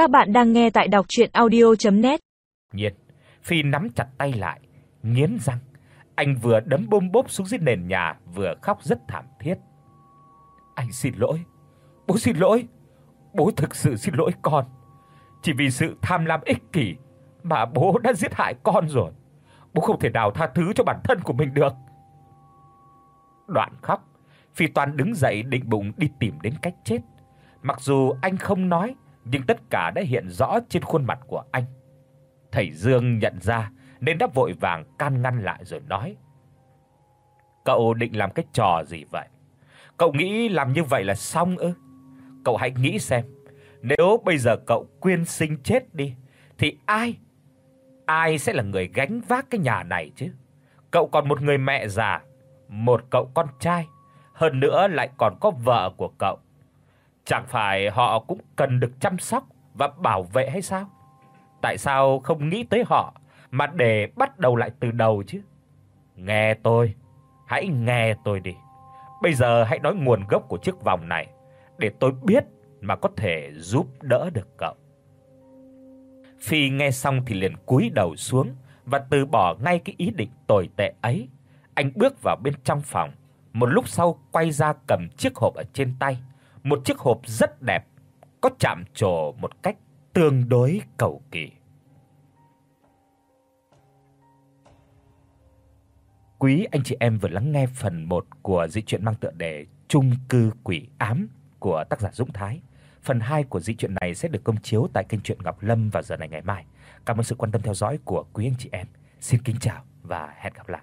Các bạn đang nghe tại đọc audio net Nhiên, Phi nắm chặt tay lại, nghiến răng. Anh vừa đấm bôm bốp xuống dưới nền nhà, vừa khóc rất thảm thiết. Anh xin lỗi. Bố xin lỗi. Bố thực sự xin lỗi con. Chỉ vì sự tham lam ích kỷ mà bố đã giết hại con rồi. Bố không thể nào tha thứ cho bản thân của mình được. Đoạn khóc, Phi toàn đứng dậy định bụng đi tìm đến cách chết. Mặc dù anh không nói, nhưng tất cả đã hiện rõ trên khuôn mặt của anh. Thầy Dương nhận ra nên đã vội vàng can ngăn lại rồi nói: "Cậu định làm cái trò gì vậy? Cậu nghĩ làm như vậy là xong ư? Cậu hãy nghĩ xem, nếu bây giờ cậu quyên sinh chết đi thì ai ai sẽ là người gánh vác cái nhà này chứ? Cậu còn một người mẹ già, một cậu con trai, hơn nữa lại còn có vợ của cậu. Chẳng phải họ cũng cần được chăm sóc và bảo vệ hay sao? Tại sao không nghĩ tới họ mà để bắt đầu lại từ đầu chứ? Nghe tôi, hãy nghe tôi đi. Bây giờ hãy nói nguồn gốc của chiếc vòng này để tôi biết mà có thể giúp đỡ được cậu. Phi nghe xong thì liền cúi đầu xuống và từ bỏ ngay cái ý định tồi tệ ấy. Anh bước vào bên trong phòng, một lúc sau quay ra cầm chiếc hộp ở trên tay, một chiếc hộp rất đẹp, có chạm trổ một cách tương đối cầu kỳ. Quý anh chị em vừa lắng nghe phần 1 của dị truyện mang tựa đề Trung cư quỷ ám của tác giả Dũng Thái. Phần 2 của dị truyện này sẽ được công chiếu tại kênh truyện Ngọc Lâm vào giờ này ngày mai. Cảm ơn sự quan tâm theo dõi của quý anh chị em. Xin kính chào và hẹn gặp lại.